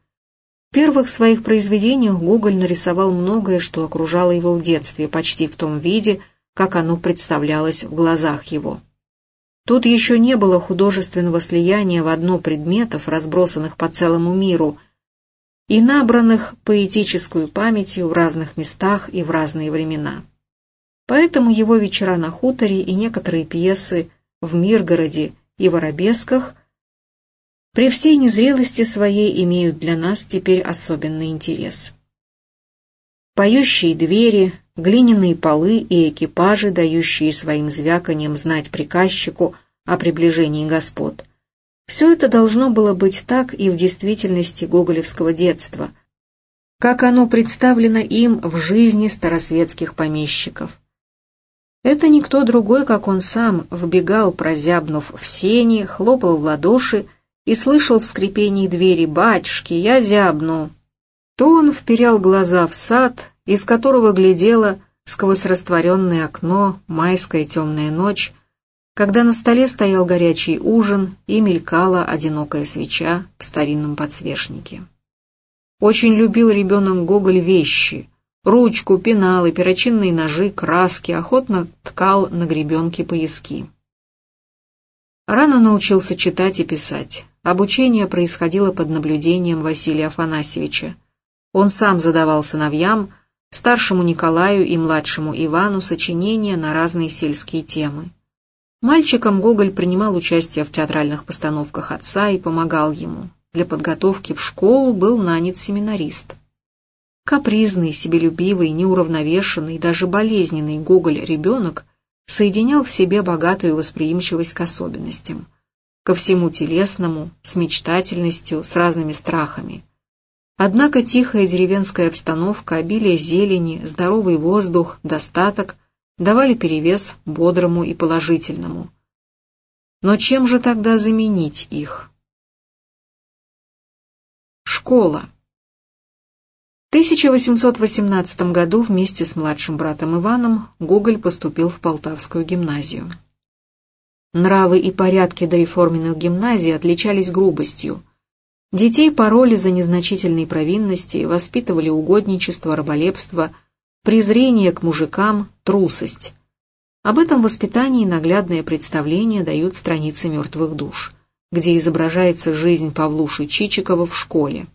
В первых своих произведениях Гоголь нарисовал многое, что окружало его в детстве, почти в том виде, как оно представлялось в глазах его. Тут еще не было художественного слияния в одно предметов, разбросанных по целому миру, и набранных поэтическую памятью в разных местах и в разные времена. Поэтому его вечера на хуторе и некоторые пьесы в Миргороде и в Арабесках при всей незрелости своей имеют для нас теперь особенный интерес. Поющие двери, глиняные полы и экипажи, дающие своим звяканием знать приказчику о приближении господ. Все это должно было быть так и в действительности гоголевского детства, как оно представлено им в жизни старосветских помещиков. Это никто другой, как он сам, вбегал, прозябнув в сени, хлопал в ладоши и слышал в скрипении двери «Батюшки, я зябну!» То он вперял глаза в сад, из которого глядела сквозь растворенное окно майская темная ночь, когда на столе стоял горячий ужин и мелькала одинокая свеча в старинном подсвечнике. Очень любил ребенок Гоголь вещи, ручку, пеналы, перочинные ножи, краски, охотно ткал на гребенке пояски. Рано научился читать и писать. Обучение происходило под наблюдением Василия Афанасьевича. Он сам задавал сыновьям, старшему Николаю и младшему Ивану сочинения на разные сельские темы. Мальчиком Гоголь принимал участие в театральных постановках отца и помогал ему. Для подготовки в школу был нанят семинарист. Капризный, себелюбивый, неуравновешенный, даже болезненный Гоголь-ребенок соединял в себе богатую восприимчивость к особенностям, ко всему телесному, с мечтательностью, с разными страхами – Однако тихая деревенская обстановка, обилие зелени, здоровый воздух, достаток давали перевес бодрому и положительному. Но чем же тогда заменить их? Школа. В 1818 году вместе с младшим братом Иваном Гоголь поступил в Полтавскую гимназию. Нравы и порядки дореформенных гимназий отличались грубостью – Детей пороли за незначительные провинности, воспитывали угодничество, раболепство, презрение к мужикам, трусость. Об этом воспитании наглядное представление дают страницы «Мертвых душ», где изображается жизнь Павлуши Чичикова в школе.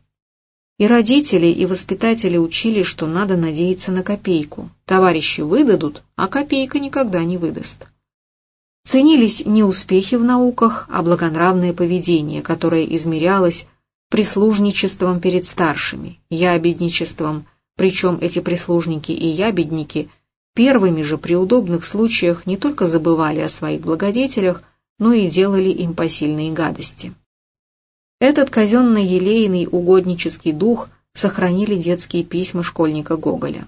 И родители, и воспитатели учили, что надо надеяться на копейку. Товарищи выдадут, а копейка никогда не выдаст. Ценились не успехи в науках, а благонравное поведение, которое измерялось прислужничеством перед старшими, ябедничеством, причем эти прислужники и ябедники первыми же при удобных случаях не только забывали о своих благодетелях, но и делали им посильные гадости. Этот казенно-елейный угоднический дух сохранили детские письма школьника Гоголя.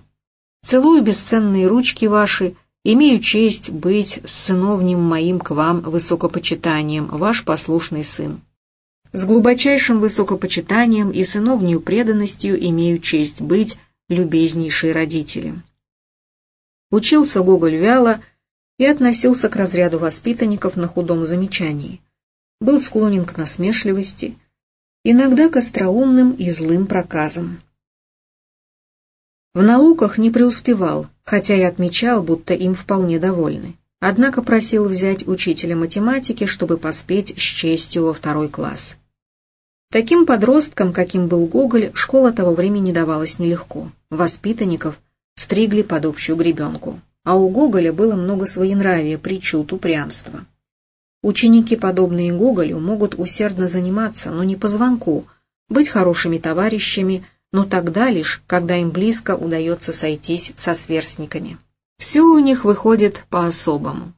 «Целую бесценные ручки ваши, имею честь быть сыновним моим к вам высокопочитанием, ваш послушный сын. С глубочайшим высокопочитанием и сыновней преданностью имею честь быть любезнейшие родители. Учился Гоголь вяло и относился к разряду воспитанников на худом замечании. Был склонен к насмешливости, иногда к остроумным и злым проказам. В науках не преуспевал, хотя и отмечал, будто им вполне довольны. Однако просил взять учителя математики, чтобы поспеть с честью во второй класс. Таким подросткам, каким был Гоголь, школа того времени давалась нелегко. Воспитанников стригли под общую гребенку. А у Гоголя было много своенравия, причуд, упрямства. Ученики, подобные Гоголю, могут усердно заниматься, но не по звонку, быть хорошими товарищами, но тогда лишь, когда им близко удается сойтись со сверстниками. Все у них выходит по-особому.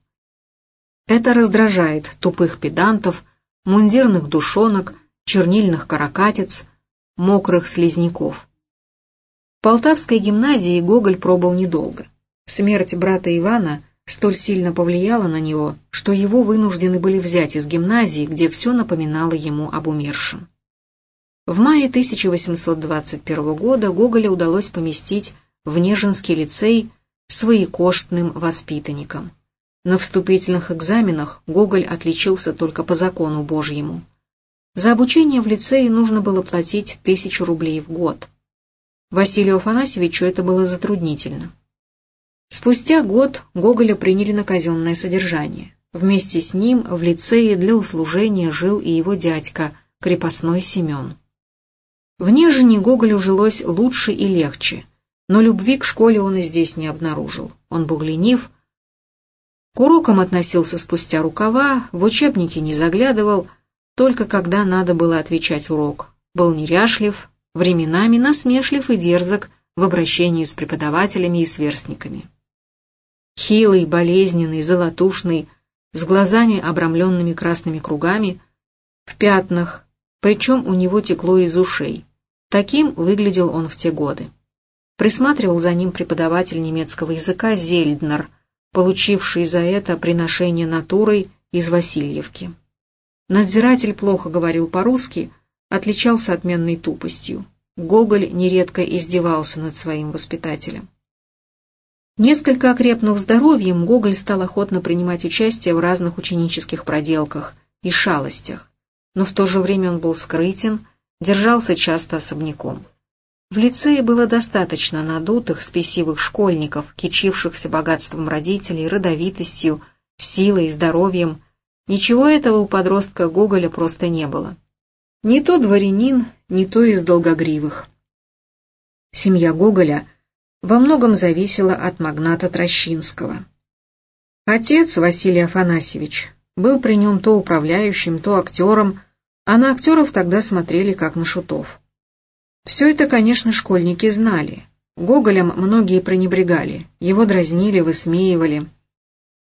Это раздражает тупых педантов, мундирных душонок, чернильных каракатиц, мокрых слизняков. В Полтавской гимназии Гоголь пробыл недолго. Смерть брата Ивана столь сильно повлияла на него, что его вынуждены были взять из гимназии, где все напоминало ему об умершем. В мае 1821 года Гоголя удалось поместить в Нежинский лицей своекоштным воспитанником. На вступительных экзаменах Гоголь отличился только по закону Божьему. За обучение в лицее нужно было платить тысячу рублей в год. Василию Афанасьевичу это было затруднительно. Спустя год Гоголя приняли на казенное содержание. Вместе с ним в лицее для услужения жил и его дядька, крепостной Семен. В Нежине Гоголю жилось лучше и легче, но любви к школе он и здесь не обнаружил. Он был ленив, к урокам относился спустя рукава, в учебники не заглядывал, только когда надо было отвечать урок. Был неряшлив, временами насмешлив и дерзок в обращении с преподавателями и сверстниками. Хилый, болезненный, золотушный, с глазами, обрамленными красными кругами, в пятнах, причем у него текло из ушей. Таким выглядел он в те годы. Присматривал за ним преподаватель немецкого языка Зельднер, получивший за это приношение натурой из Васильевки. Надзиратель плохо говорил по-русски, отличался отменной тупостью. Гоголь нередко издевался над своим воспитателем. Несколько окрепнув здоровьем, Гоголь стал охотно принимать участие в разных ученических проделках и шалостях, но в то же время он был скрытен, держался часто особняком. В лицее было достаточно надутых, спесивых школьников, кичившихся богатством родителей, родовитостью, силой, здоровьем. Ничего этого у подростка Гоголя просто не было. Не то дворянин, не то из долгогривых. Семья Гоголя – во многом зависело от магната Трощинского. Отец, Василий Афанасьевич, был при нем то управляющим, то актером, а на актеров тогда смотрели как на шутов. Все это, конечно, школьники знали. Гоголем многие пренебрегали, его дразнили, высмеивали.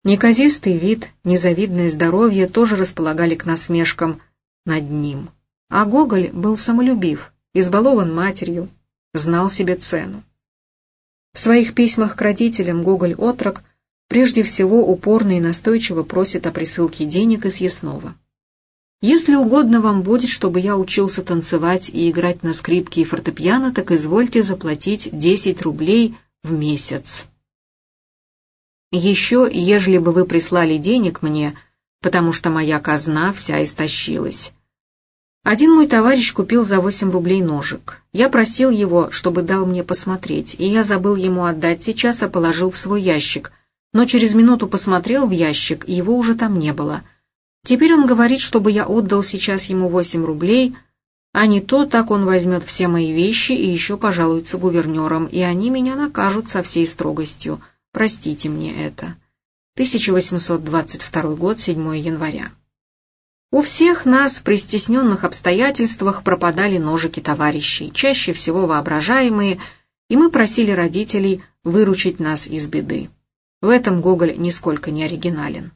Неказистый вид, незавидное здоровье тоже располагали к насмешкам над ним. А Гоголь был самолюбив, избалован матерью, знал себе цену. В своих письмах к родителям Гоголь-отрок прежде всего упорно и настойчиво просит о присылке денег из Яснова. «Если угодно вам будет, чтобы я учился танцевать и играть на скрипке и фортепиано, так извольте заплатить 10 рублей в месяц. Еще, ежели бы вы прислали денег мне, потому что моя казна вся истощилась. Один мой товарищ купил за 8 рублей ножик. Я просил его, чтобы дал мне посмотреть, и я забыл ему отдать сейчас, а положил в свой ящик. Но через минуту посмотрел в ящик, и его уже там не было. Теперь он говорит, чтобы я отдал сейчас ему 8 рублей, а не то, так он возьмет все мои вещи и еще пожалуется гувернерам, и они меня накажут со всей строгостью. Простите мне это. 1822 год, 7 января. У всех нас при стесненных обстоятельствах пропадали ножики товарищей, чаще всего воображаемые, и мы просили родителей выручить нас из беды. В этом Гоголь нисколько не оригинален.